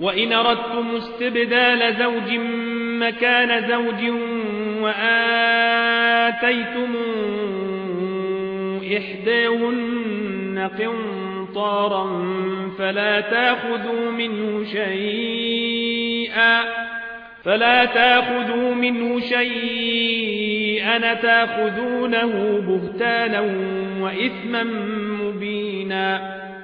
وإن أردتم استبدال زوج مكان زوج وآتيتم إحداهن قنطارا فلا تأخذوا منه شيئا فلا تأخذوا منه شيئا تأخذونه بهتانا وإثما مبينا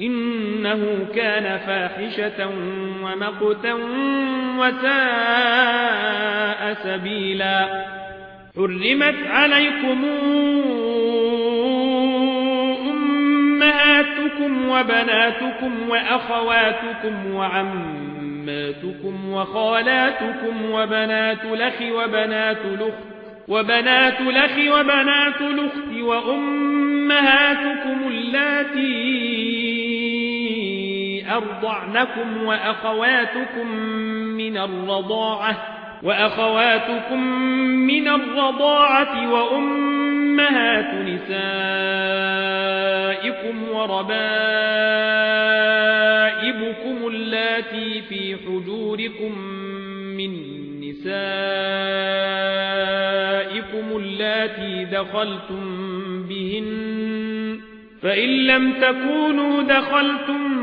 إنه كان فاحشة ومقتا وساء سبيلا. حرمت عليكم أمهاتكم وبناتكم وأخواتكم وعماتكم وخالاتكم وبنات الأخ وبنات الأخت وبنات الأخ وبنات الأخت وأمهاتكم اللاتي أرضعنكم وأخواتكم من الرضاعة وأخواتكم من الرضاعة وأمهات نسائكم وربائبكم اللاتي في حجوركم من نسائكم اللاتي دخلتم بهن فإن لم تكونوا دخلتم